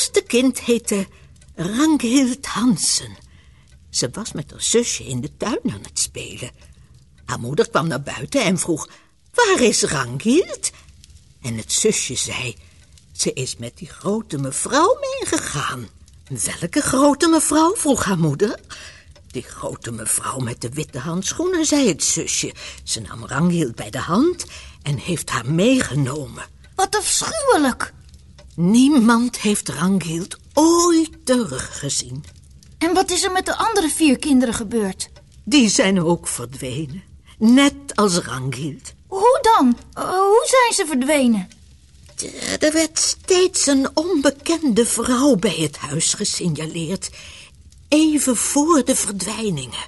eerste kind heette Ranghild Hansen. Ze was met haar zusje in de tuin aan het spelen. Haar moeder kwam naar buiten en vroeg, waar is Ranghild? En het zusje zei, ze is met die grote mevrouw meegegaan. Welke grote mevrouw? vroeg haar moeder. Die grote mevrouw met de witte handschoenen, zei het zusje. Ze nam Ranghild bij de hand en heeft haar meegenomen. Wat afschuwelijk. Niemand heeft Ranghild ooit teruggezien. En wat is er met de andere vier kinderen gebeurd? Die zijn ook verdwenen. Net als Ranghild. Hoe dan? Uh, hoe zijn ze verdwenen? Er werd steeds een onbekende vrouw bij het huis gesignaleerd. Even voor de verdwijningen.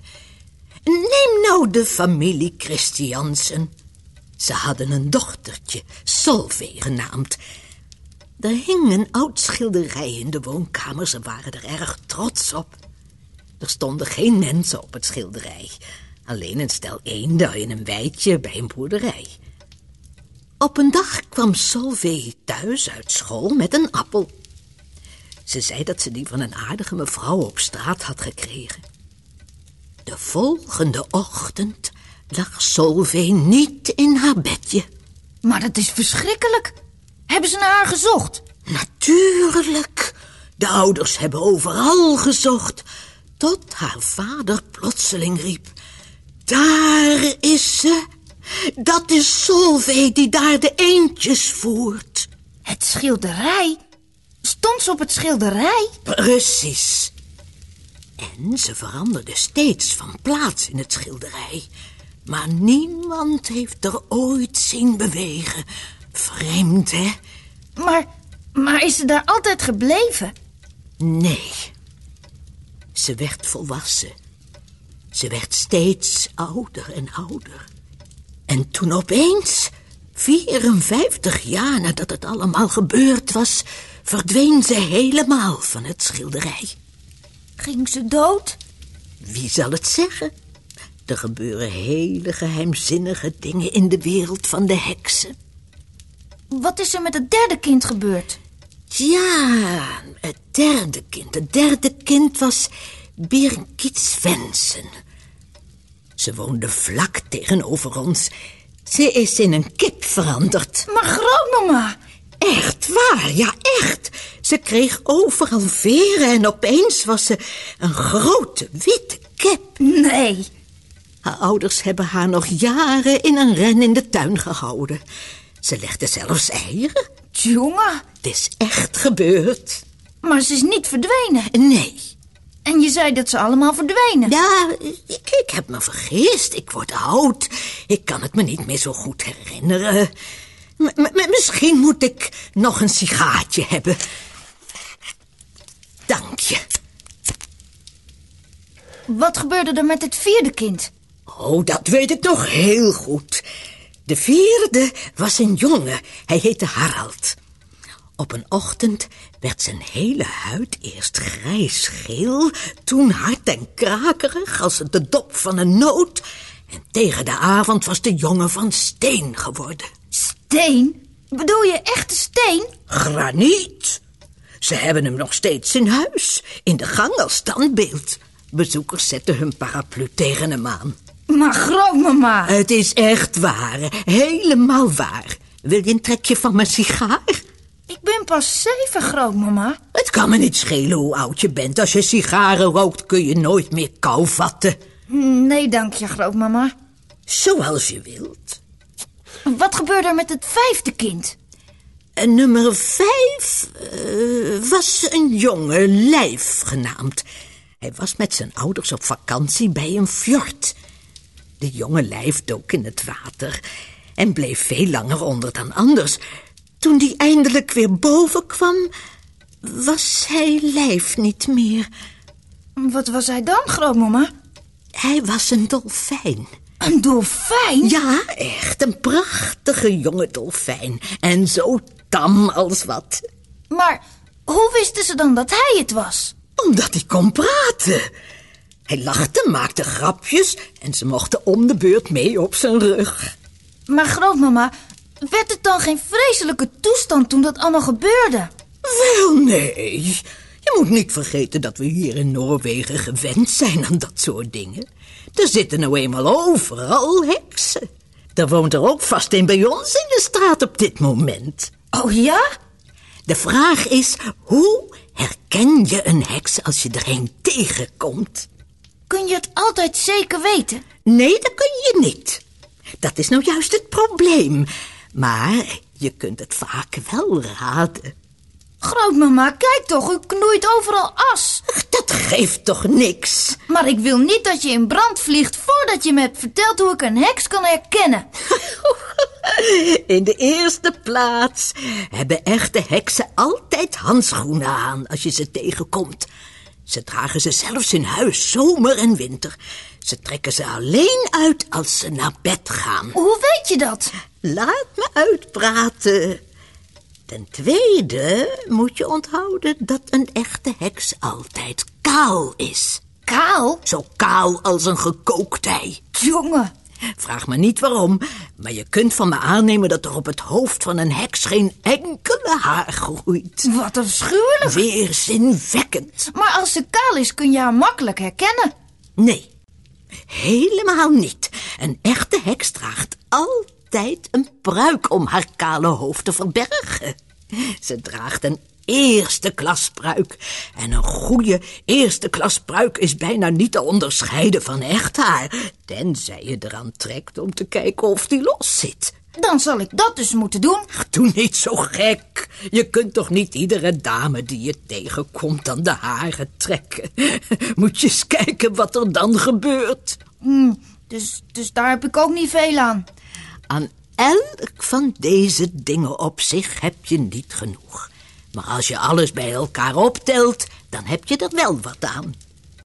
Neem nou de familie Christiansen. Ze hadden een dochtertje, Solveig genaamd. Er hing een oud schilderij in de woonkamer. Ze waren er erg trots op. Er stonden geen mensen op het schilderij. Alleen een stel eenden in een weidje bij een boerderij. Op een dag kwam Solveig thuis uit school met een appel. Ze zei dat ze die van een aardige mevrouw op straat had gekregen. De volgende ochtend lag Solveig niet in haar bedje. Maar dat is verschrikkelijk. Hebben ze naar haar gezocht? Natuurlijk. De ouders hebben overal gezocht. Tot haar vader plotseling riep. Daar is ze. Dat is Solveig die daar de eendjes voert. Het schilderij? Stond ze op het schilderij? Precies. En ze veranderde steeds van plaats in het schilderij. Maar niemand heeft er ooit zien bewegen. Vreemd, hè? Maar, maar is ze daar altijd gebleven? Nee. Ze werd volwassen. Ze werd steeds ouder en ouder. En toen opeens, 54 jaar nadat het allemaal gebeurd was, verdween ze helemaal van het schilderij. Ging ze dood? Wie zal het zeggen? Er gebeuren hele geheimzinnige dingen in de wereld van de heksen. Wat is er met het derde kind gebeurd? Ja, het derde kind. Het derde kind was Birgit Svensson. Ze woonde vlak tegenover ons. Ze is in een kip veranderd. Maar grootmama... Echt waar, ja echt. Ze kreeg overal veren en opeens was ze een grote witte kip. Nee. Haar ouders hebben haar nog jaren in een ren in de tuin gehouden. Ze legde zelfs eieren. Jongen. Het is echt gebeurd. Maar ze is niet verdwenen. Nee. En je zei dat ze allemaal verdwenen. Ja, ik, ik heb me vergist. Ik word oud. Ik kan het me niet meer zo goed herinneren. M misschien moet ik nog een sigaartje hebben. Dank je. Wat gebeurde er met het vierde kind? Oh, dat weet ik nog heel goed. De vierde was een jongen. Hij heette Harald. Op een ochtend werd zijn hele huid eerst grijs-geel, toen hard en krakerig als de dop van een noot. En tegen de avond was de jongen van steen geworden. Steen? Bedoel je echte steen? Graniet. Ze hebben hem nog steeds in huis, in de gang als standbeeld. Bezoekers zetten hun paraplu tegen hem aan. Maar grootmama... Het is echt waar, helemaal waar. Wil je een trekje van mijn sigaar? Ik ben pas zeven, grootmama. Het kan me niet schelen hoe oud je bent. Als je sigaren rookt kun je nooit meer kou vatten. Nee, dank je, grootmama. Zoals je wilt. Wat gebeurde er met het vijfde kind? En nummer vijf uh, was een jonge lijf genaamd. Hij was met zijn ouders op vakantie bij een fjord. De jonge lijf dook in het water en bleef veel langer onder dan anders. Toen die eindelijk weer boven kwam, was hij lijf niet meer. Wat was hij dan, grootmama? Hij was een dolfijn. Een dolfijn? Ja, echt een prachtige jonge dolfijn. En zo tam als wat. Maar hoe wisten ze dan dat hij het was? Omdat hij kon praten. Hij lachte, maakte grapjes en ze mochten om de beurt mee op zijn rug. Maar grootmama, werd het dan geen vreselijke toestand toen dat allemaal gebeurde? Wel, nee. Je moet niet vergeten dat we hier in Noorwegen gewend zijn aan dat soort dingen. Er zitten nou eenmaal overal heksen. Er woont er ook vast een bij ons in de straat op dit moment. Oh ja? De vraag is, hoe herken je een heks als je er een tegenkomt? Kun je het altijd zeker weten? Nee, dat kun je niet. Dat is nou juist het probleem. Maar je kunt het vaak wel raden. Grootmama, kijk toch, u knoeit overal as. Dat geeft toch niks? Maar ik wil niet dat je in brand vliegt voordat je me hebt verteld hoe ik een heks kan herkennen. In de eerste plaats hebben echte heksen altijd handschoenen aan als je ze tegenkomt. Ze dragen ze zelfs in huis, zomer en winter. Ze trekken ze alleen uit als ze naar bed gaan. Hoe weet je dat? Laat me uitpraten. Ten tweede moet je onthouden dat een echte heks altijd kaal is. Kaal? Zo kaal als een gekookt ei. Jongen. Vraag me niet waarom, maar je kunt van me aannemen dat er op het hoofd van een heks geen haar groeit. Wat afschuwelijk. Weerzinwekkend. Maar als ze kaal is, kun je haar makkelijk herkennen. Nee, helemaal niet. Een echte heks draagt altijd een pruik om haar kale hoofd te verbergen. Ze draagt een eerste klas pruik. En een goede eerste klas pruik is bijna niet te onderscheiden van echt haar. Tenzij je eraan trekt om te kijken of die los zit. Dan zal ik dat dus moeten doen. Ach, Doe niet zo gek. Je kunt toch niet iedere dame die je tegenkomt aan de haren trekken. Moet je eens kijken wat er dan gebeurt. Hm, dus, dus daar heb ik ook niet veel aan. Aan elk van deze dingen op zich heb je niet genoeg. Maar als je alles bij elkaar optelt, dan heb je er wel wat aan.